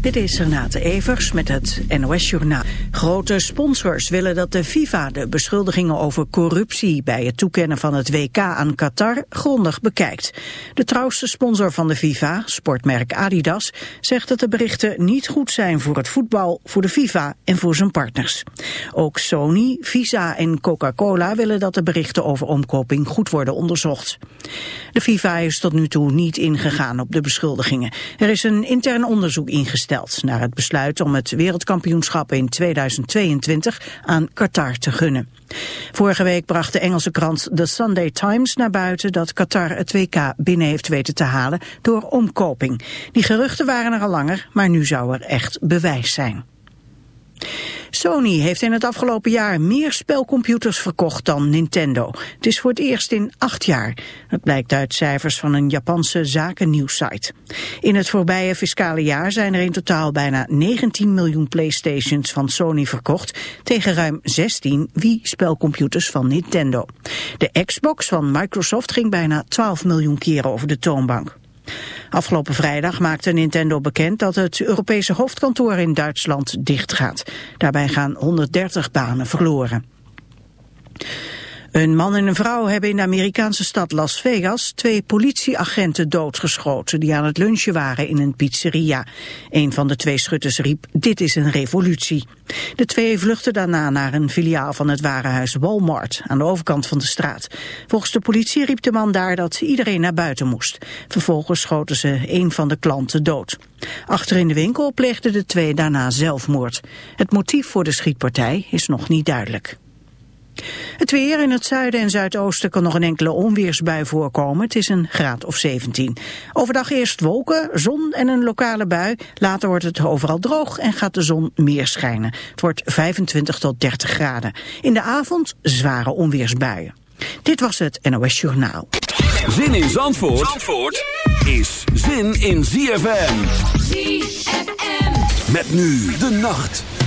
Dit is Renate Evers met het NOS Journaal. Grote sponsors willen dat de FIFA de beschuldigingen over corruptie bij het toekennen van het WK aan Qatar grondig bekijkt. De trouwste sponsor van de FIFA, sportmerk Adidas, zegt dat de berichten niet goed zijn voor het voetbal, voor de FIFA en voor zijn partners. Ook Sony, Visa en Coca-Cola willen dat de berichten over omkoping goed worden onderzocht. De FIFA is tot nu toe niet ingegaan op de beschuldigingen. Er is een intern onderzoek ingesteld naar het besluit om het wereldkampioenschap in 2022 aan Qatar te gunnen. Vorige week bracht de Engelse krant The Sunday Times naar buiten dat Qatar het WK binnen heeft weten te halen door omkoping. Die geruchten waren er al langer, maar nu zou er echt bewijs zijn. Sony heeft in het afgelopen jaar meer spelcomputers verkocht dan Nintendo. Het is voor het eerst in acht jaar. Dat blijkt uit cijfers van een Japanse zakennieuwssite. In het voorbije fiscale jaar zijn er in totaal bijna 19 miljoen Playstations van Sony verkocht... tegen ruim 16 Wii-spelcomputers van Nintendo. De Xbox van Microsoft ging bijna 12 miljoen keren over de toonbank. Afgelopen vrijdag maakte Nintendo bekend dat het Europese hoofdkantoor in Duitsland dichtgaat. Daarbij gaan 130 banen verloren. Een man en een vrouw hebben in de Amerikaanse stad Las Vegas twee politieagenten doodgeschoten die aan het lunchen waren in een pizzeria. Een van de twee schutters riep, dit is een revolutie. De twee vluchtten daarna naar een filiaal van het warenhuis Walmart aan de overkant van de straat. Volgens de politie riep de man daar dat iedereen naar buiten moest. Vervolgens schoten ze een van de klanten dood. Achter in de winkel pleegden de twee daarna zelfmoord. Het motief voor de schietpartij is nog niet duidelijk. Het weer in het zuiden en zuidoosten kan nog een enkele onweersbui voorkomen. Het is een graad of 17. Overdag eerst wolken, zon en een lokale bui. Later wordt het overal droog en gaat de zon meer schijnen. Het wordt 25 tot 30 graden. In de avond zware onweersbuien. Dit was het NOS Journaal. Zin in Zandvoort, Zandvoort is zin in ZFM. ZFM. Met nu de nacht.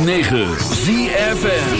106.9 ZFN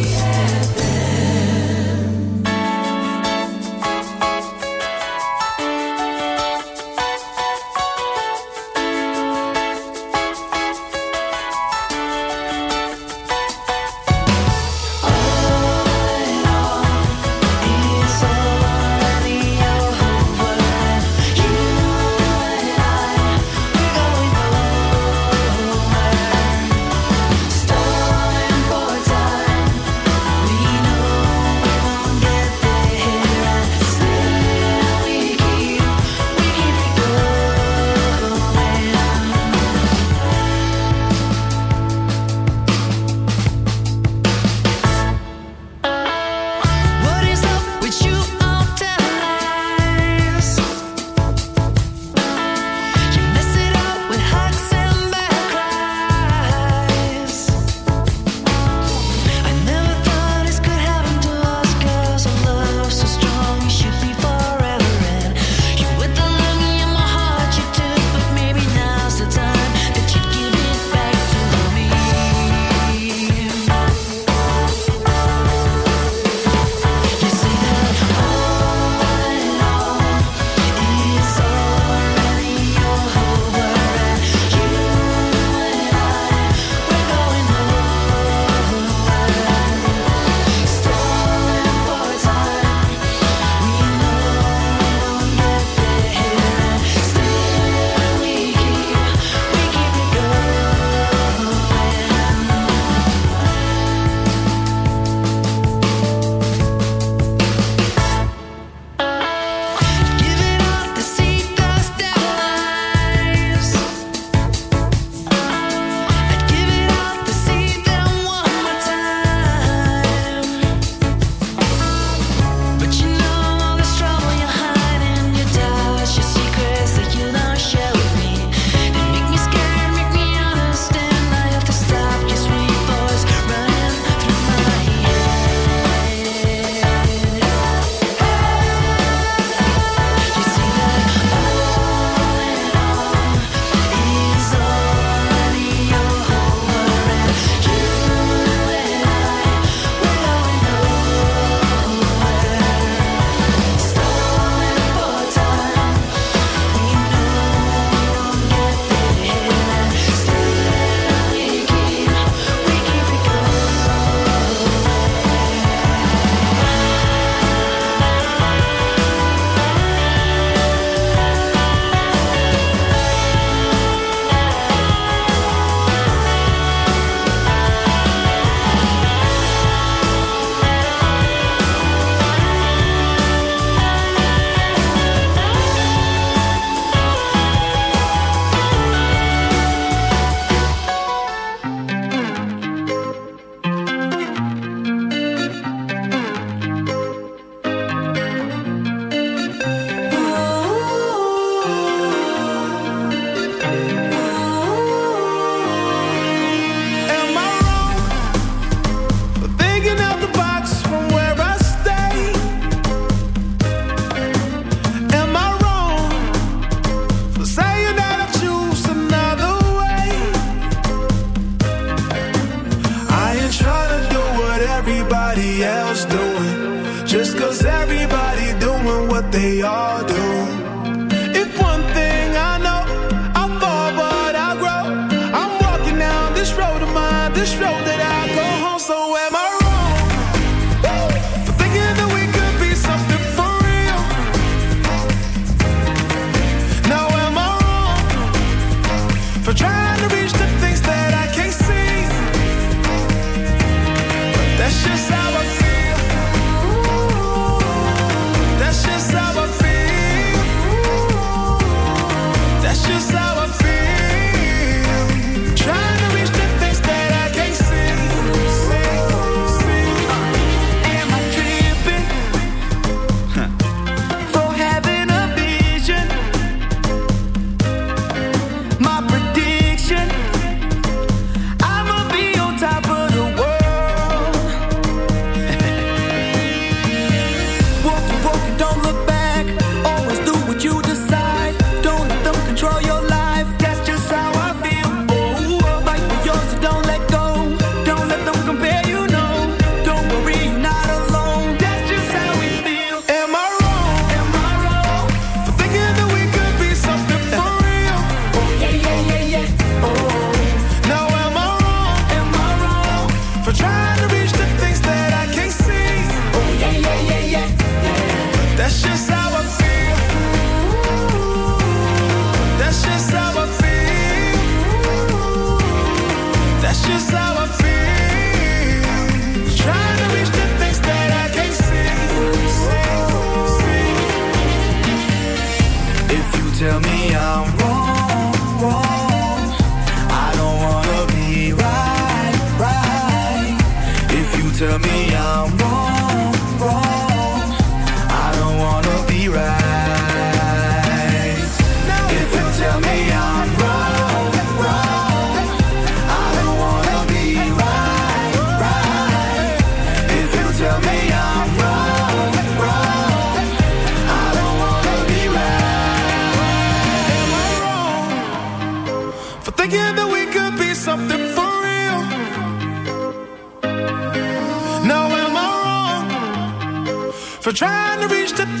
for trying to reach the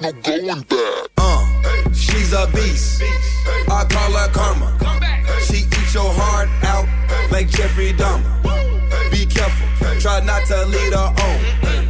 No going back. Uh, she's a beast. I call her karma. She eats your heart out like Jeffrey Dahmer. Be careful, try not to lead her on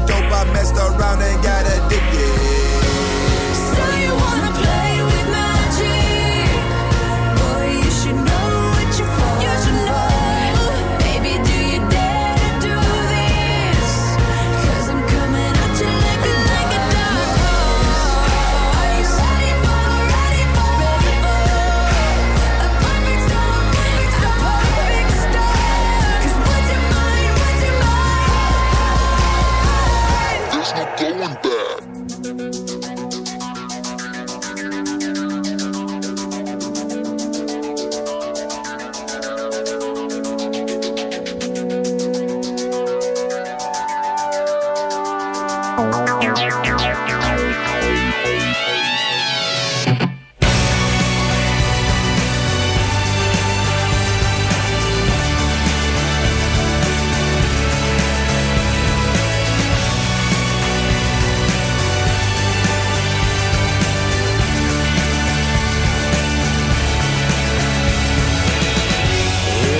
dope, I messed around and got addicted.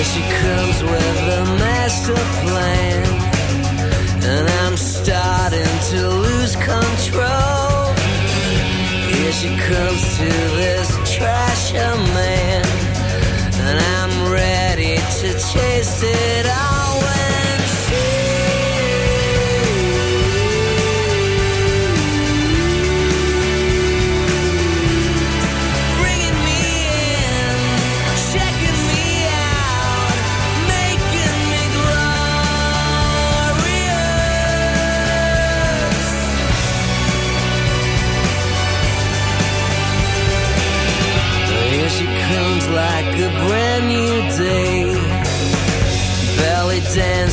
She comes with a master plan. And I'm starting to lose control. Here she comes to this trashy man. And I'm ready to chase it.